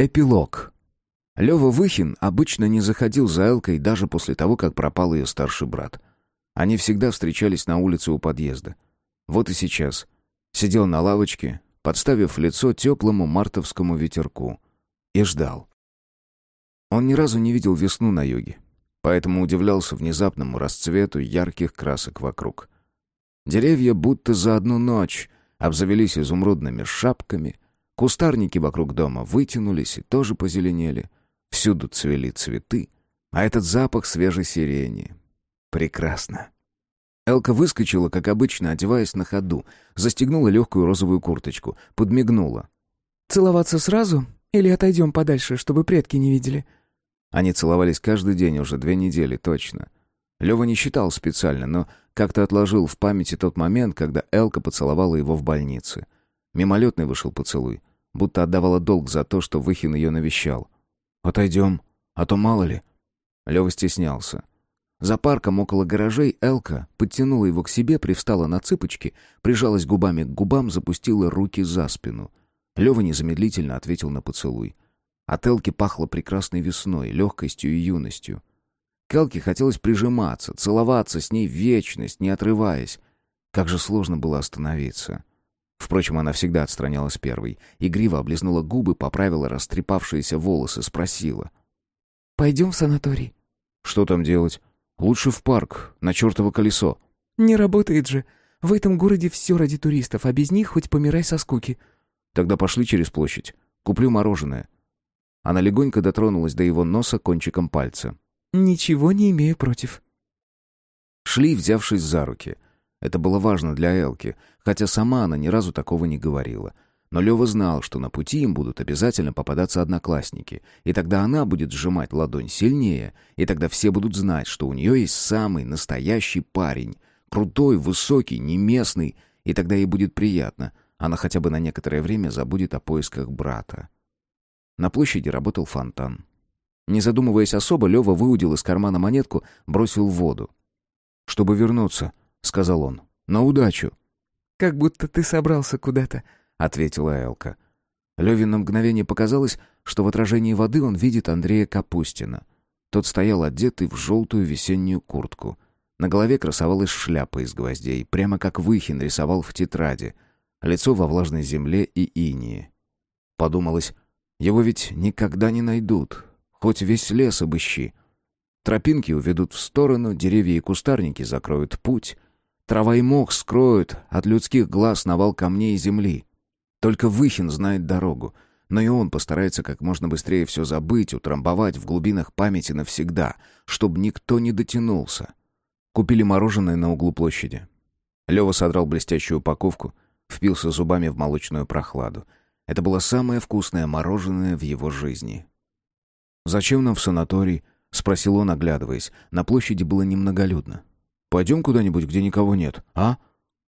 Эпилог. Лёва Выхин обычно не заходил за Элкой даже после того, как пропал ее старший брат. Они всегда встречались на улице у подъезда. Вот и сейчас. Сидел на лавочке, подставив лицо теплому мартовскому ветерку. И ждал. Он ни разу не видел весну на юге, поэтому удивлялся внезапному расцвету ярких красок вокруг. Деревья будто за одну ночь обзавелись изумрудными шапками, кустарники вокруг дома вытянулись и тоже позеленели, всюду цвели цветы, а этот запах свежей сирени. Прекрасно. Элка выскочила, как обычно, одеваясь на ходу, застегнула легкую розовую курточку, подмигнула. «Целоваться сразу или отойдем подальше, чтобы предки не видели?» Они целовались каждый день уже две недели, точно. Лёва не считал специально, но как-то отложил в памяти тот момент, когда Элка поцеловала его в больнице. Мимолетный вышел поцелуй, будто отдавала долг за то, что Выхин ее навещал. «Отойдем, а то мало ли». Лёва стеснялся. За парком около гаражей Элка подтянула его к себе, привстала на цыпочки, прижалась губами к губам, запустила руки за спину. Лёва незамедлительно ответил на поцелуй. От Элки пахло прекрасной весной, легкостью и юностью. К Элке хотелось прижиматься, целоваться с ней вечность, не отрываясь. Как же сложно было остановиться. Впрочем, она всегда отстранялась первой. Игриво облизнула губы, поправила растрепавшиеся волосы, спросила. «Пойдем в санаторий?» «Что там делать?» Лучше в парк, на чертово колесо». «Не работает же. В этом городе все ради туристов, а без них хоть помирай со скуки». «Тогда пошли через площадь. Куплю мороженое». Она легонько дотронулась до его носа кончиком пальца. «Ничего не имею против». Шли, взявшись за руки. Это было важно для Элки, хотя сама она ни разу такого не говорила. Но Лёва знал, что на пути им будут обязательно попадаться одноклассники, и тогда она будет сжимать ладонь сильнее, и тогда все будут знать, что у нее есть самый настоящий парень, крутой, высокий, не местный, и тогда ей будет приятно, она хотя бы на некоторое время забудет о поисках брата. На площади работал фонтан. Не задумываясь особо, Лёва выудил из кармана монетку, бросил в воду. «Чтобы вернуться», — сказал он, — «на удачу». «Как будто ты собрался куда-то», — ответила Элка. Леве на мгновение показалось, что в отражении воды он видит Андрея Капустина. Тот стоял одетый в желтую весеннюю куртку. На голове красовалась шляпа из гвоздей, прямо как Выхин рисовал в тетради. Лицо во влажной земле и инии. Подумалось, его ведь никогда не найдут, хоть весь лес обыщи. Тропинки уведут в сторону, деревья и кустарники закроют путь. Трава и мох скроют от людских глаз навал камней и земли. Только Выхин знает дорогу, но и он постарается как можно быстрее все забыть, утрамбовать в глубинах памяти навсегда, чтобы никто не дотянулся. Купили мороженое на углу площади. Лева содрал блестящую упаковку, впился зубами в молочную прохладу. Это было самое вкусное мороженое в его жизни. «Зачем нам в санаторий?» — спросил он, оглядываясь. На площади было немноголюдно. «Пойдем куда-нибудь, где никого нет, а?»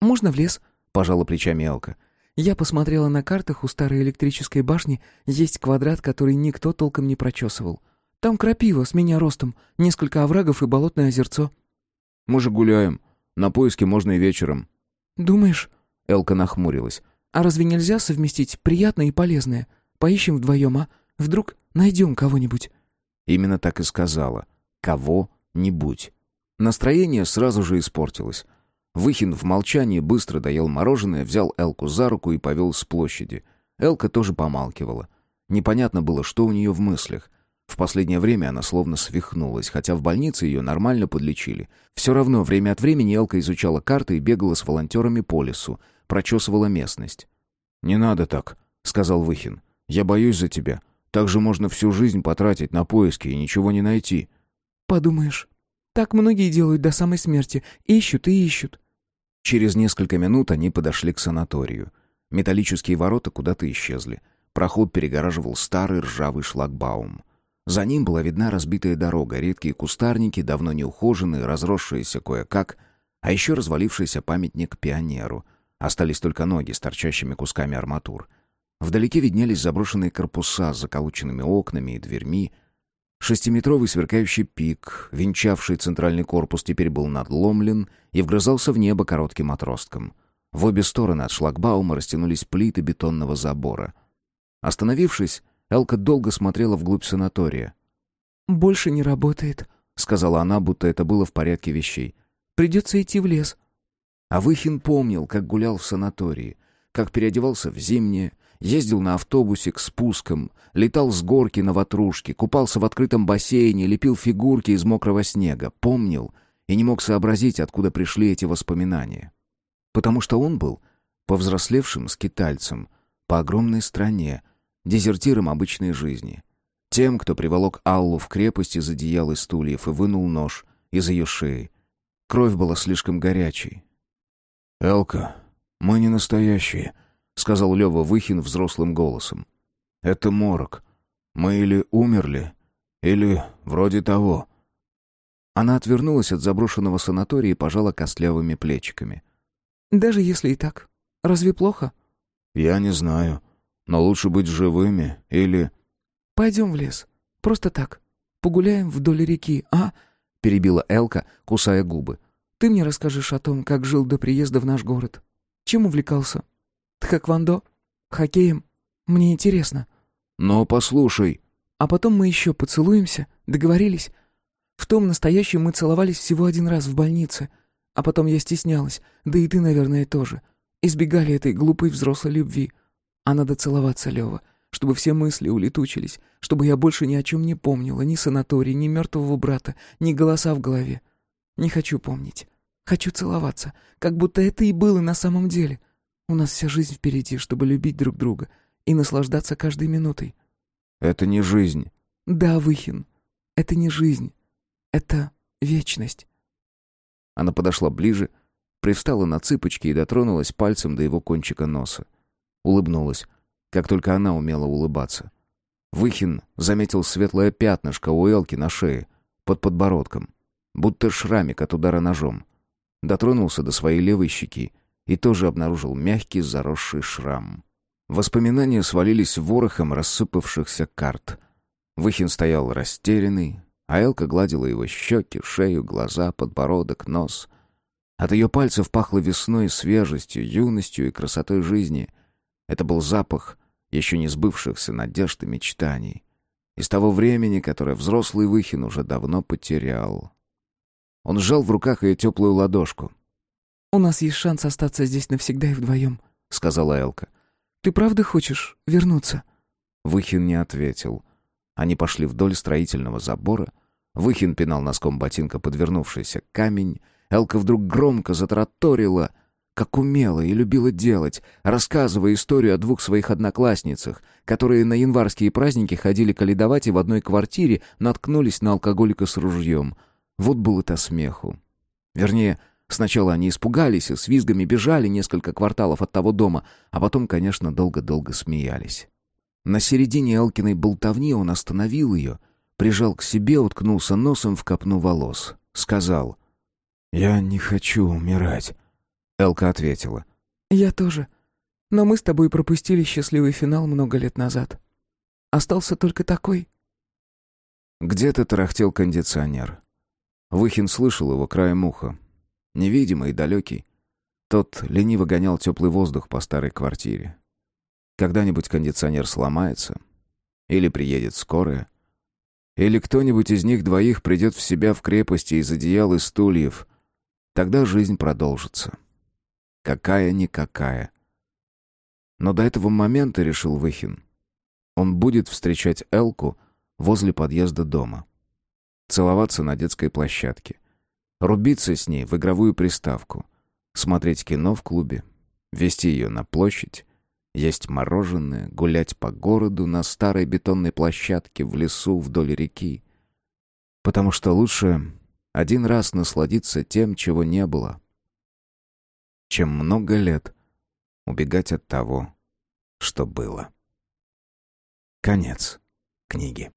«Можно в лес?» — пожала плечами Элка. Я посмотрела на картах, у старой электрической башни есть квадрат, который никто толком не прочесывал. Там крапива с меня ростом, несколько оврагов и болотное озерцо. Мы же гуляем. На поиски можно и вечером. Думаешь? Элка нахмурилась. А разве нельзя совместить приятное и полезное? Поищем вдвоем, а? Вдруг найдем кого-нибудь? Именно так и сказала. Кого-нибудь. Настроение сразу же испортилось. Выхин в молчании быстро доел мороженое, взял Элку за руку и повел с площади. Элка тоже помалкивала. Непонятно было, что у нее в мыслях. В последнее время она словно свихнулась, хотя в больнице ее нормально подлечили. Все равно время от времени Элка изучала карты и бегала с волонтерами по лесу, прочесывала местность. «Не надо так», — сказал Выхин. «Я боюсь за тебя. Так же можно всю жизнь потратить на поиски и ничего не найти». «Подумаешь, так многие делают до самой смерти. Ищут и ищут». Через несколько минут они подошли к санаторию. Металлические ворота куда-то исчезли. Проход перегораживал старый ржавый шлагбаум. За ним была видна разбитая дорога, редкие кустарники, давно неухоженные, разросшиеся кое-как, а еще развалившийся памятник пионеру. Остались только ноги с торчащими кусками арматур. Вдалеке виднелись заброшенные корпуса с заколоченными окнами и дверьми, Шестиметровый сверкающий пик, венчавший центральный корпус, теперь был надломлен и вгрызался в небо коротким отростком. В обе стороны от шлагбаума растянулись плиты бетонного забора. Остановившись, Элка долго смотрела вглубь санатория. «Больше не работает», — сказала она, будто это было в порядке вещей. «Придется идти в лес». А Выхин помнил, как гулял в санатории, как переодевался в зимнее, ездил на автобусе к спускам, летал с горки на ватрушке, купался в открытом бассейне, лепил фигурки из мокрого снега, помнил и не мог сообразить, откуда пришли эти воспоминания. Потому что он был повзрослевшим скитальцем по огромной стране, дезертиром обычной жизни. Тем, кто приволок Аллу в крепость из одеял и стульев и вынул нож из ее шеи. Кровь была слишком горячей. «Элка, мы не настоящие», — сказал Лева Выхин взрослым голосом. «Это морок. Мы или умерли, или вроде того». Она отвернулась от заброшенного санатория и пожала костлявыми плечиками. «Даже если и так. Разве плохо?» «Я не знаю. Но лучше быть живыми или...» «Пойдем в лес. Просто так. Погуляем вдоль реки, а?» — перебила Элка, кусая губы. «Ты мне расскажешь о том, как жил до приезда в наш город. Чем увлекался? Тхэквондо? Хоккеем? Мне интересно». «Но послушай...» «А потом мы еще поцелуемся? Договорились?» В том настоящем мы целовались всего один раз в больнице. А потом я стеснялась, да и ты, наверное, тоже. Избегали этой глупой взрослой любви. А надо целоваться, Лева, чтобы все мысли улетучились, чтобы я больше ни о чем не помнила, ни санаторий, ни мертвого брата, ни голоса в голове. Не хочу помнить. Хочу целоваться, как будто это и было на самом деле. У нас вся жизнь впереди, чтобы любить друг друга и наслаждаться каждой минутой. Это не жизнь. Да, Выхин, это не жизнь. Это вечность. Она подошла ближе, привстала на цыпочки и дотронулась пальцем до его кончика носа. Улыбнулась, как только она умела улыбаться. Выхин заметил светлое пятнышко у Элки на шее, под подбородком, будто шрамик от удара ножом. Дотронулся до своей левой щеки и тоже обнаружил мягкий заросший шрам. Воспоминания свалились ворохом рассыпавшихся карт. Выхин стоял растерянный, а Элка гладила его щеки, шею, глаза, подбородок, нос. От ее пальцев пахло весной, свежестью, юностью и красотой жизни. Это был запах еще не сбывшихся надежд и мечтаний. Из того времени, которое взрослый Выхин уже давно потерял. Он сжал в руках ее теплую ладошку. «У нас есть шанс остаться здесь навсегда и вдвоем», — сказала Элка. «Ты правда хочешь вернуться?» Выхин не ответил. Они пошли вдоль строительного забора, Выхин пинал носком ботинка подвернувшийся камень. Элка вдруг громко затраторила, как умела и любила делать, рассказывая историю о двух своих одноклассницах, которые на январские праздники ходили каледовать и в одной квартире наткнулись на алкоголика с ружьем. Вот было-то смеху. Вернее, сначала они испугались и с визгами бежали несколько кварталов от того дома, а потом, конечно, долго-долго смеялись. На середине Элкиной болтовни он остановил ее — прижал к себе, уткнулся носом в копну волос. Сказал, «Я не хочу умирать». Элка ответила, «Я тоже. Но мы с тобой пропустили счастливый финал много лет назад. Остался только такой». Где-то тарахтел кондиционер. Выхин слышал его краем уха. Невидимый и далекий. Тот лениво гонял теплый воздух по старой квартире. Когда-нибудь кондиционер сломается. Или приедет скорая. Или кто-нибудь из них двоих придет в себя в крепости из одеял и стульев. Тогда жизнь продолжится. Какая-никакая. Но до этого момента, решил Выхин, он будет встречать Элку возле подъезда дома. Целоваться на детской площадке. Рубиться с ней в игровую приставку. Смотреть кино в клубе. Вести ее на площадь есть мороженое, гулять по городу на старой бетонной площадке в лесу вдоль реки. Потому что лучше один раз насладиться тем, чего не было, чем много лет убегать от того, что было. Конец книги.